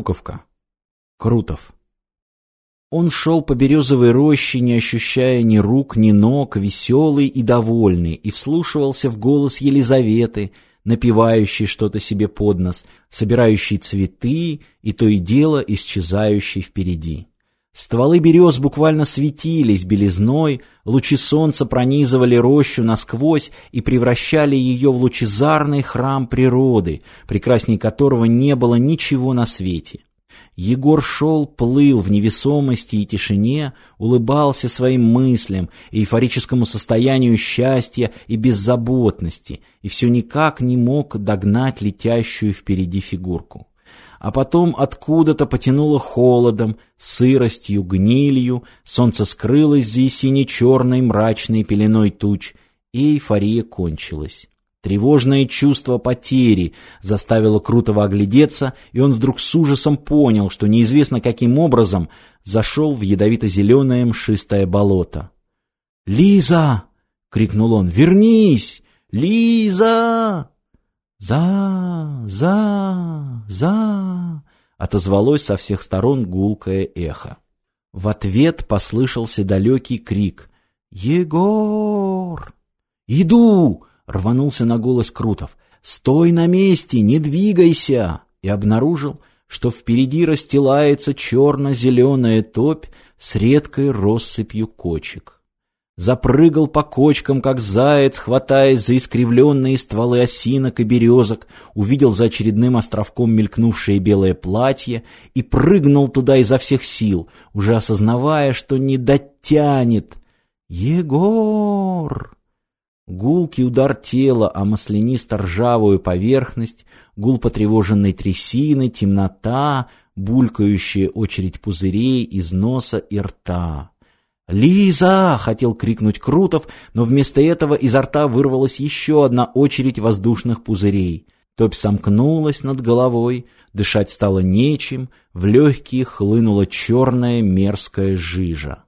Жуковка. Крутов. Он шел по березовой роще, не ощущая ни рук, ни ног, веселый и довольный, и вслушивался в голос Елизаветы, напевающей что-то себе под нос, собирающей цветы и то и дело исчезающей впереди. Стволы берез буквально светились белизной, лучи солнца пронизывали рощу насквозь и превращали ее в лучезарный храм природы, прекрасней которого не было ничего на свете. Егор шел, плыл в невесомости и тишине, улыбался своим мыслям, эйфорическому состоянию счастья и беззаботности, и все никак не мог догнать летящую впереди фигурку а потом откуда-то потянуло холодом, сыростью, гнилью, солнце скрылось за сине-черной мрачной пеленой туч, и эйфория кончилась. Тревожное чувство потери заставило Крутого оглядеться, и он вдруг с ужасом понял, что неизвестно каким образом зашел в ядовито-зеленое мшистое болото. «Лиза!» — крикнул он. «Вернись! Лиза!» «За! За! За!» — отозвалось со всех сторон гулкое эхо. В ответ послышался далекий крик. «Егор!» «Иду!» — рванулся на голос Крутов. «Стой на месте, не двигайся!» И обнаружил, что впереди расстилается черно-зеленая топь с редкой россыпью кочек запрыгал по кочкам, как заяц, хватаясь за искривленные стволы осинок и березок, увидел за очередным островком мелькнувшее белое платье и прыгнул туда изо всех сил, уже осознавая, что не дотянет. «Егор!» Гулкий удар тела о маслянисто-ржавую поверхность, гул потревоженной трясины, темнота, булькающая очередь пузырей из носа и рта. «Лиза!» — хотел крикнуть Крутов, но вместо этого изо рта вырвалась еще одна очередь воздушных пузырей. Топь сомкнулась над головой, дышать стало нечем, в легкие хлынула черная мерзкая жижа.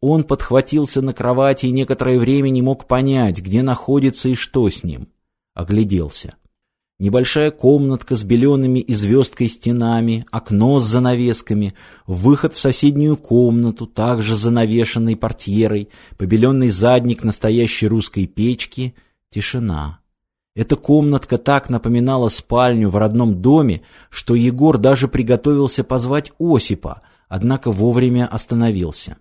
Он подхватился на кровати и некоторое время не мог понять, где находится и что с ним. Огляделся. Небольшая комнатка с белеными и звездкой стенами, окно с занавесками, выход в соседнюю комнату, также занавешенной портьерой, побеленный задник настоящей русской печки, тишина. Эта комнатка так напоминала спальню в родном доме, что Егор даже приготовился позвать Осипа, однако вовремя остановился.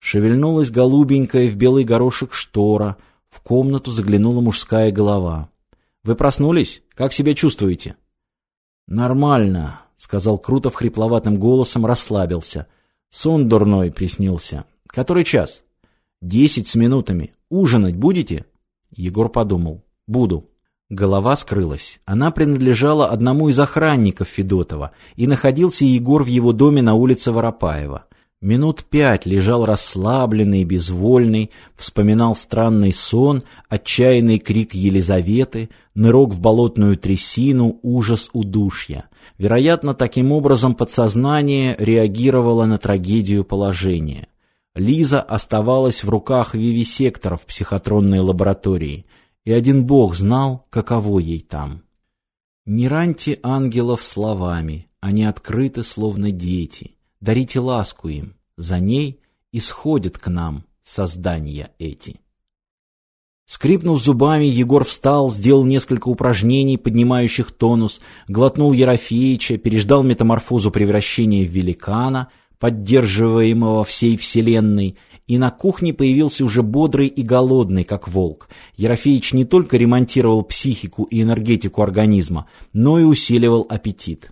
Шевельнулась голубенькая в белый горошек штора, в комнату заглянула мужская голова. Вы проснулись? Как себя чувствуете? Нормально, сказал Крутов хрипловатым голосом, расслабился. Сон дурной приснился. Который час? Десять с минутами. Ужинать будете? Егор подумал. Буду. Голова скрылась. Она принадлежала одному из охранников Федотова, и находился Егор в его доме на улице Воропаева. Минут пять лежал расслабленный, безвольный, вспоминал странный сон, отчаянный крик Елизаветы, нырок в болотную трясину, ужас удушья. Вероятно, таким образом подсознание реагировало на трагедию положения. Лиза оставалась в руках вивисекторов психотронной лаборатории, и один бог знал, каково ей там. Не раньте ангелов словами, они открыты, словно дети дарите ласку им, за ней исходят к нам создания эти. Скрипнув зубами, Егор встал, сделал несколько упражнений, поднимающих тонус, глотнул Ерофеича, переждал метаморфозу превращения в великана, поддерживаемого всей вселенной, и на кухне появился уже бодрый и голодный, как волк. Ерофеич не только ремонтировал психику и энергетику организма, но и усиливал аппетит.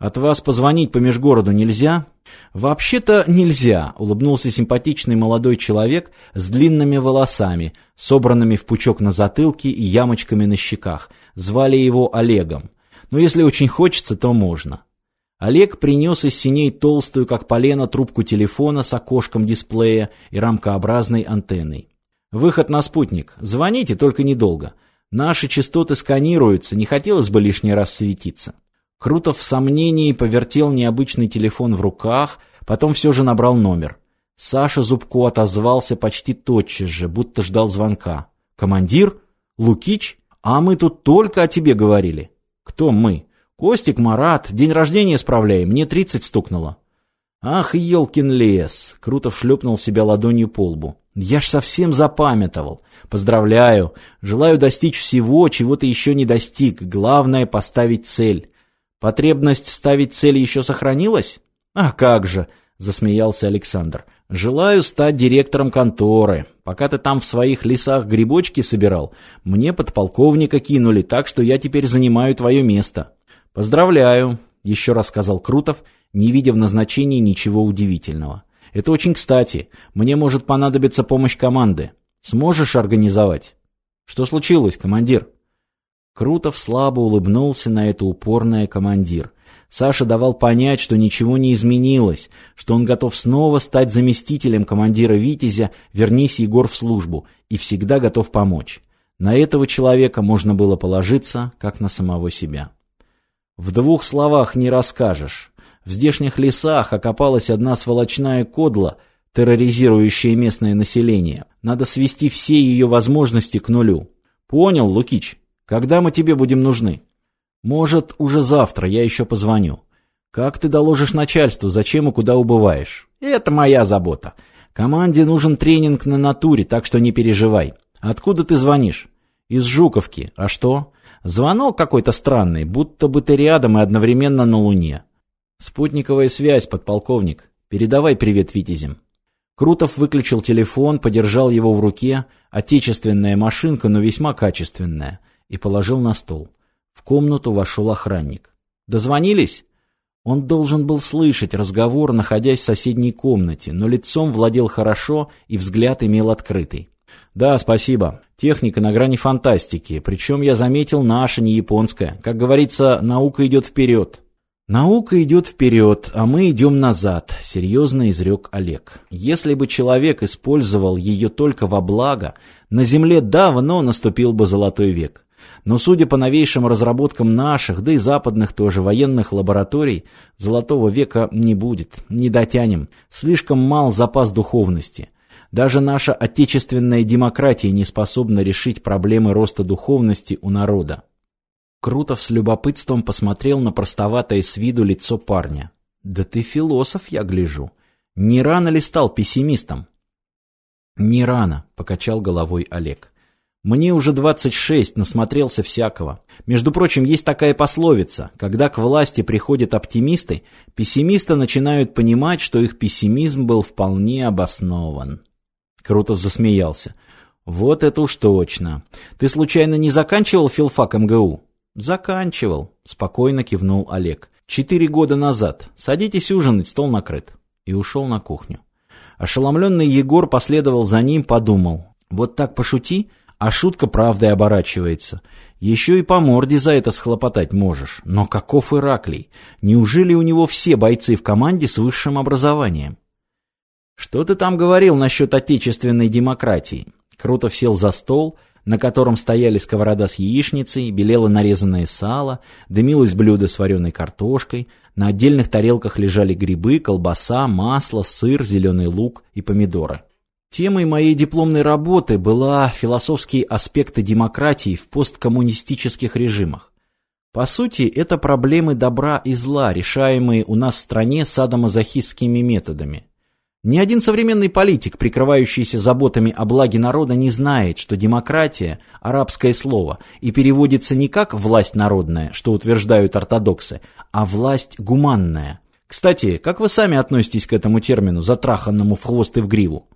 «От вас позвонить по межгороду нельзя?» «Вообще-то нельзя», — улыбнулся симпатичный молодой человек с длинными волосами, собранными в пучок на затылке и ямочками на щеках. Звали его Олегом. «Но если очень хочется, то можно». Олег принес из синей толстую, как полено, трубку телефона с окошком дисплея и рамкообразной антенной. «Выход на спутник. Звоните, только недолго. Наши частоты сканируются, не хотелось бы лишний раз светиться». Крутов в сомнении повертел необычный телефон в руках, потом все же набрал номер. Саша Зубко отозвался почти тотчас же, будто ждал звонка. «Командир? Лукич? А мы тут только о тебе говорили». «Кто мы?» Костик, Марат, день рождения справляй, мне тридцать стукнуло. Ах, елкин лес! Крутов шлепнул себя ладонью по лбу. Я ж совсем запамятовал. Поздравляю. Желаю достичь всего, чего ты еще не достиг. Главное — поставить цель. Потребность ставить цель еще сохранилась? А как же, засмеялся Александр. Желаю стать директором конторы. Пока ты там в своих лесах грибочки собирал, мне подполковника кинули, так что я теперь занимаю твое место. Поздравляю, еще раз сказал Крутов, не видя в назначении ничего удивительного. Это очень кстати. Мне может понадобиться помощь команды. Сможешь организовать? Что случилось, командир? Крутов слабо улыбнулся на это упорное командир. Саша давал понять, что ничего не изменилось, что он готов снова стать заместителем командира «Витязя», вернись, Егор, в службу, и всегда готов помочь. На этого человека можно было положиться, как на самого себя. В двух словах не расскажешь. В здешних лесах окопалась одна сволочная кодла, терроризирующая местное население. Надо свести все ее возможности к нулю. Понял, Лукич? Когда мы тебе будем нужны? Может, уже завтра, я еще позвоню. Как ты доложишь начальству, зачем и куда убываешь? Это моя забота. Команде нужен тренинг на натуре, так что не переживай. Откуда ты звонишь? Из Жуковки. А что? Звонок какой-то странный, будто бы ты рядом и одновременно на Луне. Спутниковая связь, подполковник. Передавай привет Витязем. Крутов выключил телефон, подержал его в руке, отечественная машинка, но весьма качественная, и положил на стол. В комнату вошел охранник. «Дозвонились?» Он должен был слышать разговор, находясь в соседней комнате, но лицом владел хорошо и взгляд имел открытый. «Да, спасибо. Техника на грани фантастики, причем я заметил наша, не японская. Как говорится, наука идет вперед». «Наука идет вперед, а мы идем назад», — серьезно изрек Олег. «Если бы человек использовал ее только во благо, на Земле давно наступил бы золотой век. Но судя по новейшим разработкам наших, да и западных тоже военных лабораторий, золотого века не будет, не дотянем, слишком мал запас духовности». Даже наша отечественная демократия не способна решить проблемы роста духовности у народа. Крутов с любопытством посмотрел на простоватое с виду лицо парня. «Да ты философ, я гляжу. Не рано ли стал пессимистом?» «Не рано», — покачал головой Олег. «Мне уже двадцать шесть, насмотрелся всякого. Между прочим, есть такая пословица. Когда к власти приходят оптимисты, пессимисты начинают понимать, что их пессимизм был вполне обоснован». Крутов засмеялся. «Вот это уж точно. Ты случайно не заканчивал филфак МГУ?» «Заканчивал», — спокойно кивнул Олег. «Четыре года назад. Садитесь ужинать, стол накрыт». И ушел на кухню. Ошеломленный Егор последовал за ним, подумал. «Вот так пошути, а шутка правдой оборачивается. Еще и по морде за это схлопотать можешь. Но каков Ираклий? Неужели у него все бойцы в команде с высшим образованием?» «Что ты там говорил насчет отечественной демократии?» Крутов сел за стол на котором стояли сковорода с яичницей, белело нарезанное сало, дымилось блюдо с вареной картошкой, на отдельных тарелках лежали грибы, колбаса, масло, сыр, зеленый лук и помидоры. Темой моей дипломной работы была философские аспекты демократии в посткоммунистических режимах. По сути, это проблемы добра и зла, решаемые у нас в стране садомазохистскими методами. Ни один современный политик, прикрывающийся заботами о благе народа, не знает, что демократия – арабское слово и переводится не как «власть народная», что утверждают ортодоксы, а «власть гуманная». Кстати, как вы сами относитесь к этому термину, затраханному в хвост и в гриву?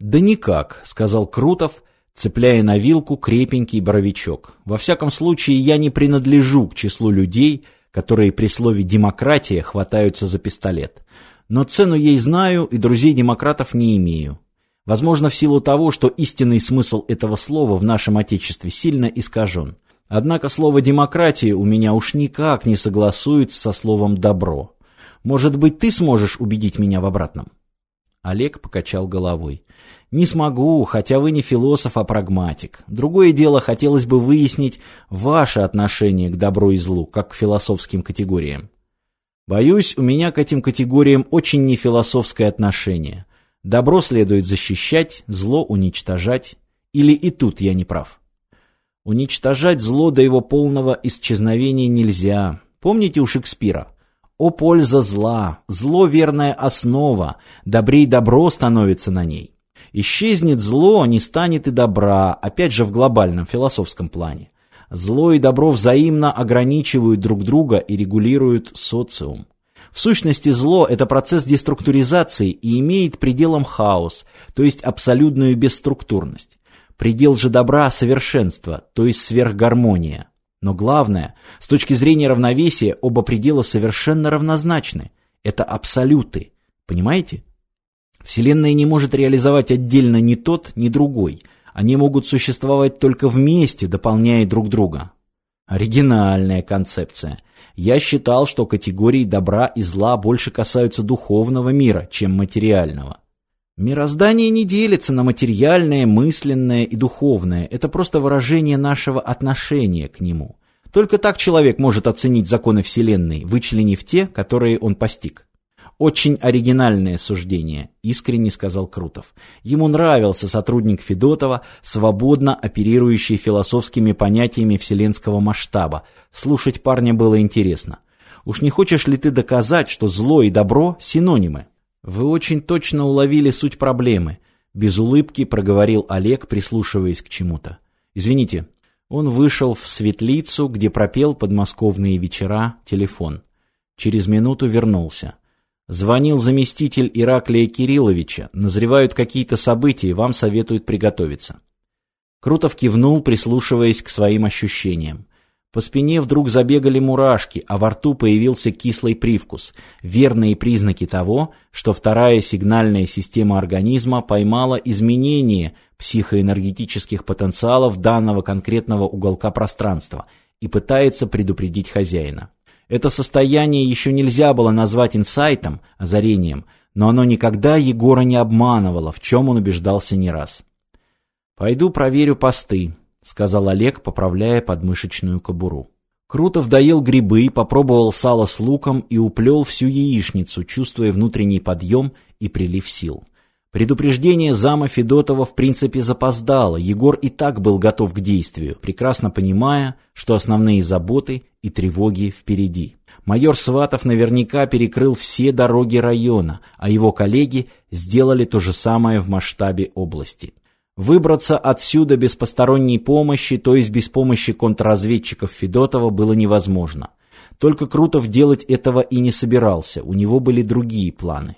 «Да никак», – сказал Крутов, цепляя на вилку крепенький боровичок. «Во всяком случае, я не принадлежу к числу людей, которые при слове «демократия» хватаются за пистолет». Но цену ей знаю и друзей демократов не имею. Возможно, в силу того, что истинный смысл этого слова в нашем Отечестве сильно искажен. Однако слово «демократия» у меня уж никак не согласуется со словом «добро». Может быть, ты сможешь убедить меня в обратном?» Олег покачал головой. «Не смогу, хотя вы не философ, а прагматик. Другое дело, хотелось бы выяснить ваше отношение к добру и злу, как к философским категориям. Боюсь, у меня к этим категориям очень нефилософское отношение. Добро следует защищать, зло уничтожать. Или и тут я не прав. Уничтожать зло до его полного исчезновения нельзя. Помните у Шекспира? «О польза зла! Зло — верная основа, добрей добро становится на ней». Исчезнет зло, не станет и добра, опять же в глобальном философском плане. Зло и добро взаимно ограничивают друг друга и регулируют социум. В сущности, зло – это процесс деструктуризации и имеет пределом хаос, то есть абсолютную бесструктурность. Предел же добра – совершенство, то есть сверхгармония. Но главное, с точки зрения равновесия, оба предела совершенно равнозначны. Это абсолюты. Понимаете? Вселенная не может реализовать отдельно ни тот, ни другой. Они могут существовать только вместе, дополняя друг друга. Оригинальная концепция. Я считал, что категории добра и зла больше касаются духовного мира, чем материального. Мироздание не делится на материальное, мысленное и духовное. Это просто выражение нашего отношения к нему. Только так человек может оценить законы Вселенной, вычленив те, которые он постиг. Очень оригинальное суждение, искренне сказал Крутов. Ему нравился сотрудник Федотова, свободно оперирующий философскими понятиями вселенского масштаба. Слушать парня было интересно. Уж не хочешь ли ты доказать, что зло и добро синонимы? Вы очень точно уловили суть проблемы, без улыбки проговорил Олег, прислушиваясь к чему-то. Извините. Он вышел в светлицу, где пропел подмосковные вечера телефон. Через минуту вернулся. Звонил заместитель Ираклия Кирилловича. Назревают какие-то события, вам советуют приготовиться. Крутов кивнул, прислушиваясь к своим ощущениям. По спине вдруг забегали мурашки, а во рту появился кислый привкус. Верные признаки того, что вторая сигнальная система организма поймала изменение психоэнергетических потенциалов данного конкретного уголка пространства и пытается предупредить хозяина. Это состояние еще нельзя было назвать инсайтом, озарением, но оно никогда Егора не обманывало, в чем он убеждался не раз. «Пойду проверю посты», — сказал Олег, поправляя подмышечную кобуру. Крутов доел грибы, попробовал сало с луком и уплел всю яичницу, чувствуя внутренний подъем и прилив сил. Предупреждение зама Федотова в принципе запоздало, Егор и так был готов к действию, прекрасно понимая, что основные заботы и тревоги впереди. Майор Сватов наверняка перекрыл все дороги района, а его коллеги сделали то же самое в масштабе области. Выбраться отсюда без посторонней помощи, то есть без помощи контрразведчиков Федотова, было невозможно. Только Крутов делать этого и не собирался, у него были другие планы.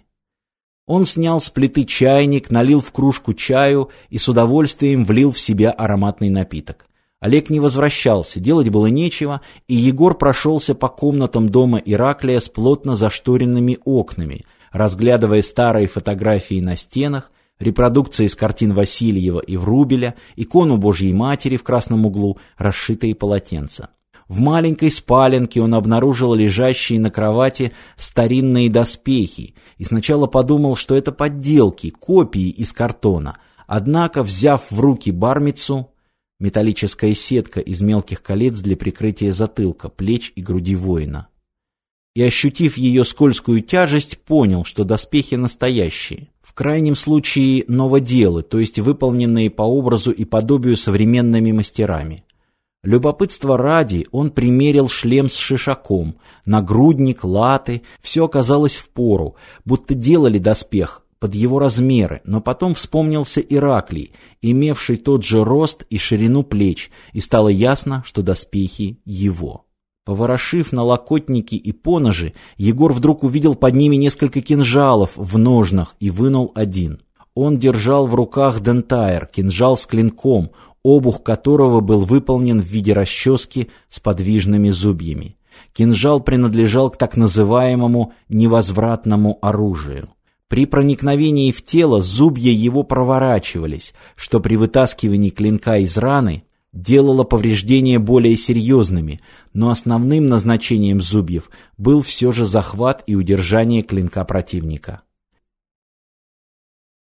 Он снял с плиты чайник, налил в кружку чаю и с удовольствием влил в себя ароматный напиток. Олег не возвращался, делать было нечего, и Егор прошелся по комнатам дома Ираклия с плотно зашторенными окнами, разглядывая старые фотографии на стенах, репродукции из картин Васильева и Врубеля, икону Божьей Матери в красном углу, расшитые полотенца. В маленькой спаленке он обнаружил лежащие на кровати старинные доспехи и сначала подумал, что это подделки, копии из картона. Однако, взяв в руки бармицу, металлическая сетка из мелких колец для прикрытия затылка, плеч и груди воина, и, ощутив ее скользкую тяжесть, понял, что доспехи настоящие. В крайнем случае новоделы, то есть выполненные по образу и подобию современными мастерами. Любопытство ради он примерил шлем с шишаком, нагрудник, латы, все оказалось в пору, будто делали доспех под его размеры, но потом вспомнился Ираклий, имевший тот же рост и ширину плеч, и стало ясно, что доспехи его. Поворошив на локотники и поножи, Егор вдруг увидел под ними несколько кинжалов в ножнах и вынул один. Он держал в руках дентайр, кинжал с клинком, обух которого был выполнен в виде расчески с подвижными зубьями. Кинжал принадлежал к так называемому невозвратному оружию. При проникновении в тело зубья его проворачивались, что при вытаскивании клинка из раны делало повреждения более серьезными, но основным назначением зубьев был все же захват и удержание клинка противника.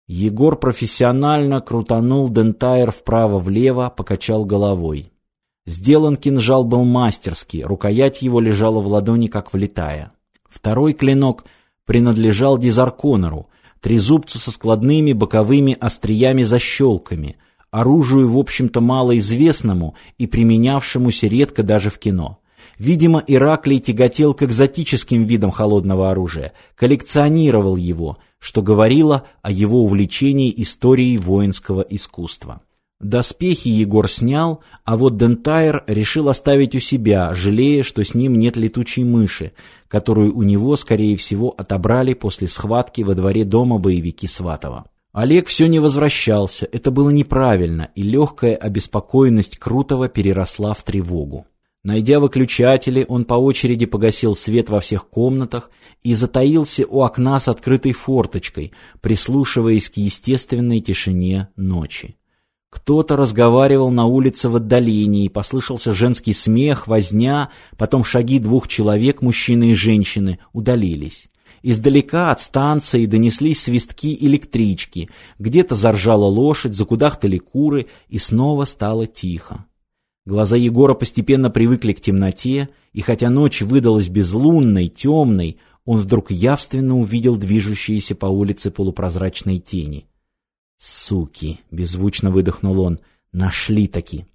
Егор профессионально крутанул дентайр вправо-влево, покачал головой. Сделан кинжал был мастерски, рукоять его лежала в ладони, как влитая. Второй клинок принадлежал Дизарконеру, трезубцу со складными боковыми остриями-защелками, оружию, в общем-то, малоизвестному и применявшемуся редко даже в кино. Видимо, Ираклий тяготел к экзотическим видам холодного оружия, коллекционировал его, что говорило о его увлечении историей воинского искусства. Доспехи Егор снял, а вот Дентайр решил оставить у себя, жалея, что с ним нет летучей мыши, которую у него, скорее всего, отобрали после схватки во дворе дома боевики Сватова. Олег все не возвращался, это было неправильно, и легкая обеспокоенность Крутого переросла в тревогу. Найдя выключатели, он по очереди погасил свет во всех комнатах и затаился у окна с открытой форточкой, прислушиваясь к естественной тишине ночи. Кто-то разговаривал на улице в отдалении, послышался женский смех, возня, потом шаги двух человек, мужчины и женщины, удалились. Издалека от станции донеслись свистки электрички, где-то заржала лошадь, закудахтали куры, и снова стало тихо. Глаза Егора постепенно привыкли к темноте, и хотя ночь выдалась безлунной, темной, он вдруг явственно увидел движущиеся по улице полупрозрачные тени. «Суки!» — беззвучно выдохнул он. «Нашли таки!»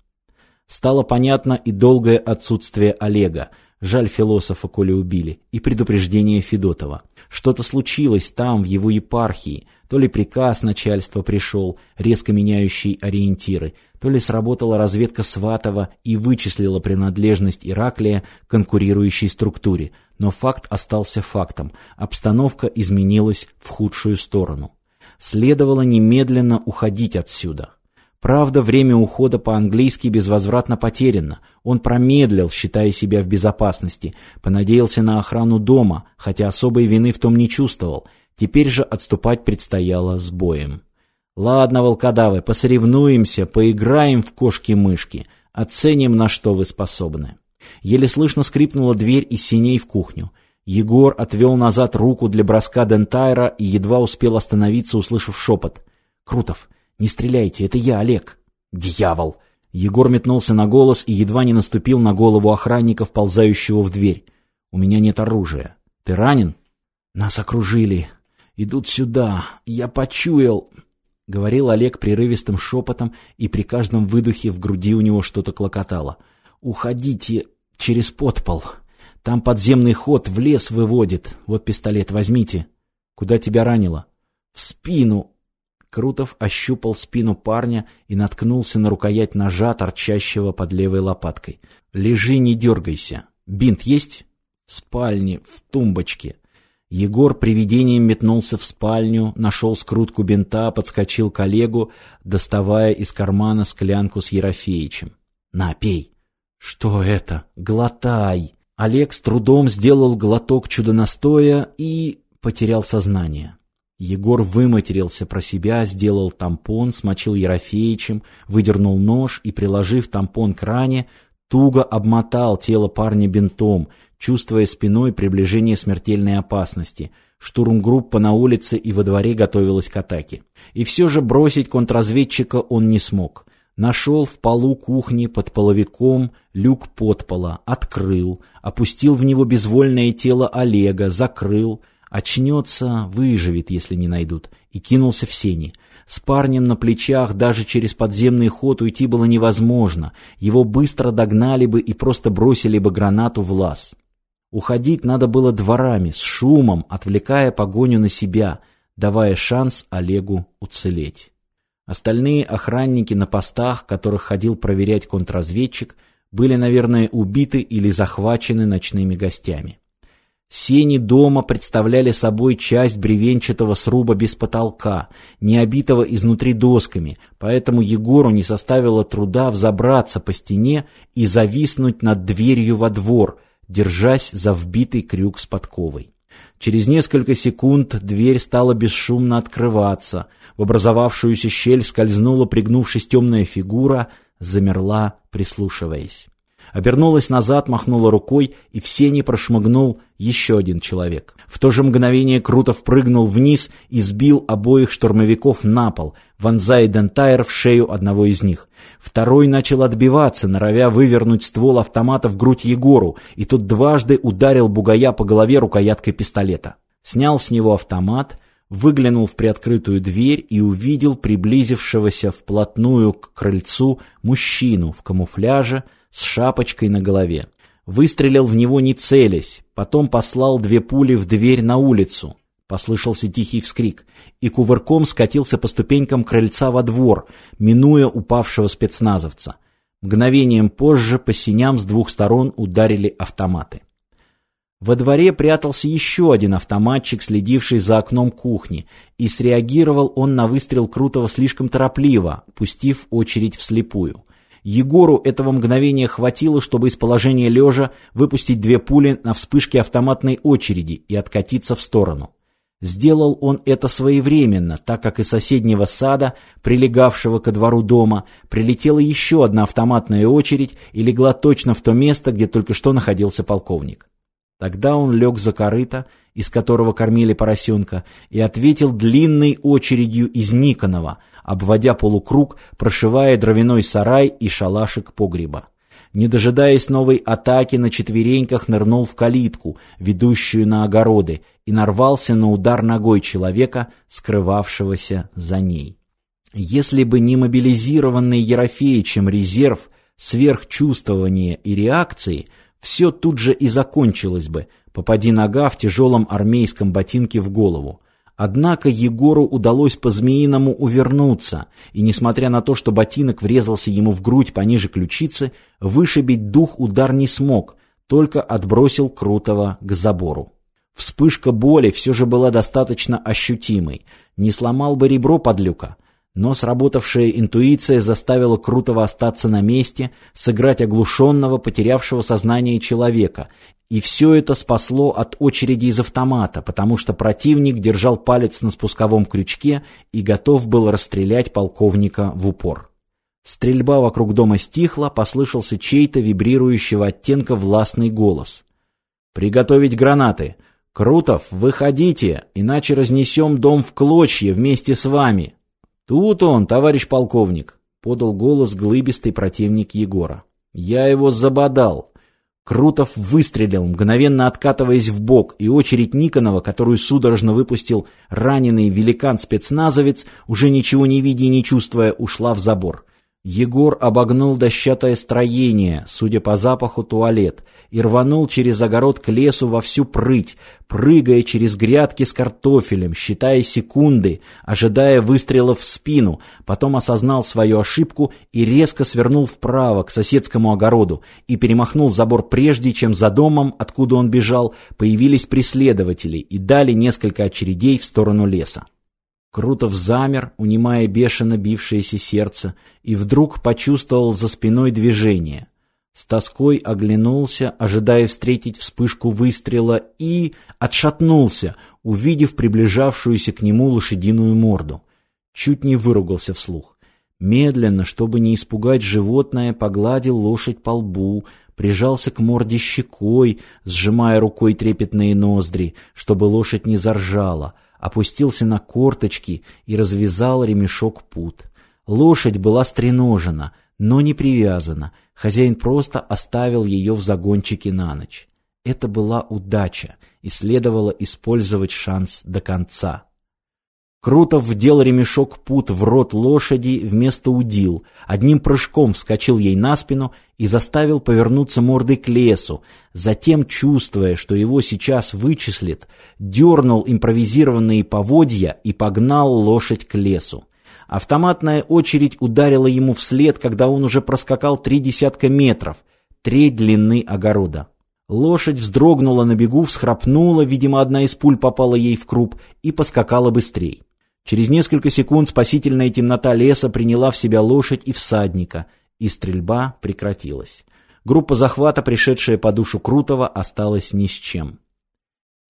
Стало понятно и долгое отсутствие Олега. Жаль философа, коли убили. И предупреждение Федотова. Что-то случилось там, в его епархии. То ли приказ начальства пришел, резко меняющий ориентиры, то ли сработала разведка Сватова и вычислила принадлежность Ираклия конкурирующей структуре. Но факт остался фактом. Обстановка изменилась в худшую сторону следовало немедленно уходить отсюда. Правда, время ухода по-английски безвозвратно потеряно. Он промедлил, считая себя в безопасности, понадеялся на охрану дома, хотя особой вины в том не чувствовал. Теперь же отступать предстояло с боем. «Ладно, волкодавы, посоревнуемся, поиграем в кошки-мышки, оценим, на что вы способны». Еле слышно скрипнула дверь из синей в кухню. Егор отвел назад руку для броска Дентайра и едва успел остановиться, услышав шепот. «Крутов, не стреляйте, это я, Олег!» «Дьявол!» Егор метнулся на голос и едва не наступил на голову охранника, вползающего в дверь. «У меня нет оружия. Ты ранен?» «Нас окружили. Идут сюда. Я почуял...» — говорил Олег прерывистым шепотом, и при каждом выдохе в груди у него что-то клокотало. «Уходите через подпол!» Там подземный ход в лес выводит. Вот пистолет, возьмите. Куда тебя ранило? В спину. Крутов ощупал спину парня и наткнулся на рукоять ножа, торчащего под левой лопаткой. Лежи, не дергайся. Бинт есть? В спальне, в тумбочке. Егор привидением метнулся в спальню, нашел скрутку бинта, подскочил к Олегу, доставая из кармана склянку с Ерофеичем. «На, пей!» «Что это? Глотай!» Олег с трудом сделал глоток чудо-настоя и потерял сознание. Егор выматерился про себя, сделал тампон, смочил Ерофеичем, выдернул нож и, приложив тампон к ране, туго обмотал тело парня бинтом, чувствуя спиной приближение смертельной опасности. Штурмгруппа на улице и во дворе готовилась к атаке. И все же бросить контрразведчика он не смог. Нашел в полу кухни под половиком люк подпола, открыл, опустил в него безвольное тело Олега, закрыл, очнется, выживет, если не найдут, и кинулся в сени. С парнем на плечах даже через подземный ход уйти было невозможно, его быстро догнали бы и просто бросили бы гранату в лаз. Уходить надо было дворами, с шумом, отвлекая погоню на себя, давая шанс Олегу уцелеть. Остальные охранники на постах, которых ходил проверять контрразведчик, были, наверное, убиты или захвачены ночными гостями. Сени дома представляли собой часть бревенчатого сруба без потолка, не обитого изнутри досками, поэтому Егору не составило труда взобраться по стене и зависнуть над дверью во двор, держась за вбитый крюк с подковой. Через несколько секунд дверь стала бесшумно открываться. В образовавшуюся щель скользнула, пригнувшись темная фигура, замерла, прислушиваясь. Обернулась назад, махнула рукой, и в сене прошмыгнул еще один человек. В то же мгновение круто впрыгнул вниз и сбил обоих штурмовиков на пол, вонзая Дентайр в шею одного из них. Второй начал отбиваться, норовя вывернуть ствол автомата в грудь Егору, и тот дважды ударил бугая по голове рукояткой пистолета. Снял с него автомат, выглянул в приоткрытую дверь и увидел приблизившегося вплотную к крыльцу мужчину в камуфляже, с шапочкой на голове. Выстрелил в него не целясь, потом послал две пули в дверь на улицу. Послышался тихий вскрик, и кувырком скатился по ступенькам крыльца во двор, минуя упавшего спецназовца. Мгновением позже по синям с двух сторон ударили автоматы. Во дворе прятался еще один автоматчик, следивший за окном кухни, и среагировал он на выстрел Крутого слишком торопливо, пустив очередь вслепую. Егору этого мгновения хватило, чтобы из положения лежа выпустить две пули на вспышке автоматной очереди и откатиться в сторону. Сделал он это своевременно, так как из соседнего сада, прилегавшего ко двору дома, прилетела еще одна автоматная очередь и легла точно в то место, где только что находился полковник. Тогда он лег за корыто, из которого кормили поросенка, и ответил длинной очередью из Никонова, обводя полукруг, прошивая дровяной сарай и шалашик погреба. Не дожидаясь новой атаки, на четвереньках нырнул в калитку, ведущую на огороды, и нарвался на удар ногой человека, скрывавшегося за ней. Если бы не мобилизированный Ерофеичем резерв сверхчувствования и реакции – все тут же и закончилось бы, попади нога в тяжелом армейском ботинке в голову. Однако Егору удалось по-змеиному увернуться, и, несмотря на то, что ботинок врезался ему в грудь пониже ключицы, вышибить дух удар не смог, только отбросил Крутого к забору. Вспышка боли все же была достаточно ощутимой. Не сломал бы ребро подлюка, но сработавшая интуиция заставила Крутого остаться на месте, сыграть оглушенного, потерявшего сознание человека. И все это спасло от очереди из автомата, потому что противник держал палец на спусковом крючке и готов был расстрелять полковника в упор. Стрельба вокруг дома стихла, послышался чей-то вибрирующего оттенка властный голос. «Приготовить гранаты! Крутов, выходите, иначе разнесем дом в клочья вместе с вами!» «Тут он, товарищ полковник», — подал голос глыбистый противник Егора. «Я его забодал». Крутов выстрелил, мгновенно откатываясь в бок, и очередь Никонова, которую судорожно выпустил раненый великан-спецназовец, уже ничего не видя и не чувствуя, ушла в забор. Егор обогнул дощатое строение, судя по запаху туалет, и рванул через огород к лесу во всю прыть, прыгая через грядки с картофелем, считая секунды, ожидая выстрелов в спину, потом осознал свою ошибку и резко свернул вправо к соседскому огороду и перемахнул забор прежде, чем за домом, откуда он бежал, появились преследователи и дали несколько очередей в сторону леса. Крутов замер, унимая бешено бившееся сердце, и вдруг почувствовал за спиной движение. С тоской оглянулся, ожидая встретить вспышку выстрела, и отшатнулся, увидев приближавшуюся к нему лошадиную морду. Чуть не выругался вслух. Медленно, чтобы не испугать животное, погладил лошадь по лбу, прижался к морде щекой, сжимая рукой трепетные ноздри, чтобы лошадь не заржала — опустился на корточки и развязал ремешок пут. Лошадь была стреножена, но не привязана. Хозяин просто оставил ее в загончике на ночь. Это была удача, и следовало использовать шанс до конца. Крутов вдел ремешок пут в рот лошади вместо удил, одним прыжком вскочил ей на спину и заставил повернуться мордой к лесу, затем, чувствуя, что его сейчас вычислит, дернул импровизированные поводья и погнал лошадь к лесу. Автоматная очередь ударила ему вслед, когда он уже проскакал три десятка метров, треть длины огорода. Лошадь вздрогнула на бегу, всхрапнула, видимо, одна из пуль попала ей в круп, и поскакала быстрее. Через несколько секунд спасительная темнота леса приняла в себя лошадь и всадника, и стрельба прекратилась. Группа захвата, пришедшая по душу Крутого, осталась ни с чем.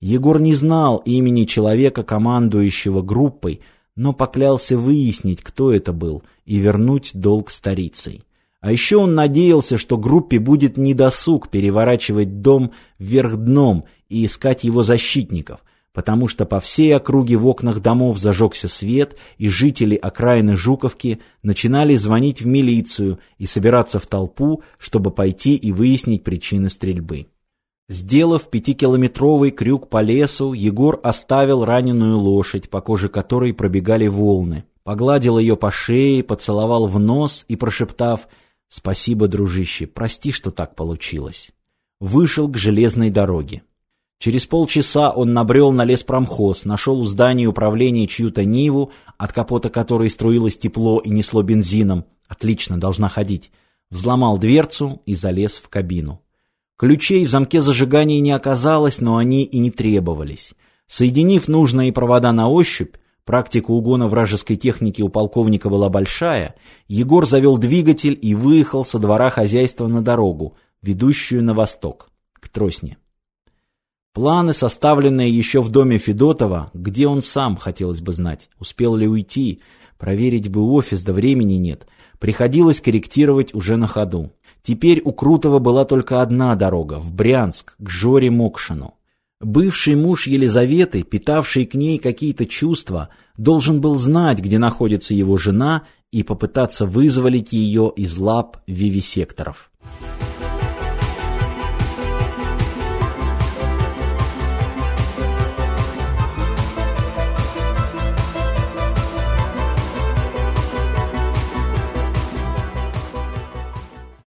Егор не знал имени человека, командующего группой, но поклялся выяснить, кто это был, и вернуть долг старицей. А еще он надеялся, что группе будет недосуг переворачивать дом вверх дном и искать его защитников – потому что по всей округе в окнах домов зажегся свет, и жители окраины Жуковки начинали звонить в милицию и собираться в толпу, чтобы пойти и выяснить причины стрельбы. Сделав пятикилометровый крюк по лесу, Егор оставил раненую лошадь, по коже которой пробегали волны, погладил ее по шее, поцеловал в нос и, прошептав «Спасибо, дружище, прости, что так получилось», вышел к железной дороге. Через полчаса он набрел на леспромхоз, нашел у здания управления чью-то Ниву, от капота которой струилось тепло и несло бензином. Отлично, должна ходить. Взломал дверцу и залез в кабину. Ключей в замке зажигания не оказалось, но они и не требовались. Соединив нужные провода на ощупь, практика угона вражеской техники у полковника была большая, Егор завел двигатель и выехал со двора хозяйства на дорогу, ведущую на восток, к Тросне. Планы, составленные еще в доме Федотова, где он сам, хотелось бы знать, успел ли уйти, проверить бы офис, да времени нет, приходилось корректировать уже на ходу. Теперь у Крутого была только одна дорога, в Брянск, к Жоре Мокшину. Бывший муж Елизаветы, питавший к ней какие-то чувства, должен был знать, где находится его жена, и попытаться вызволить ее из лап вивисекторов.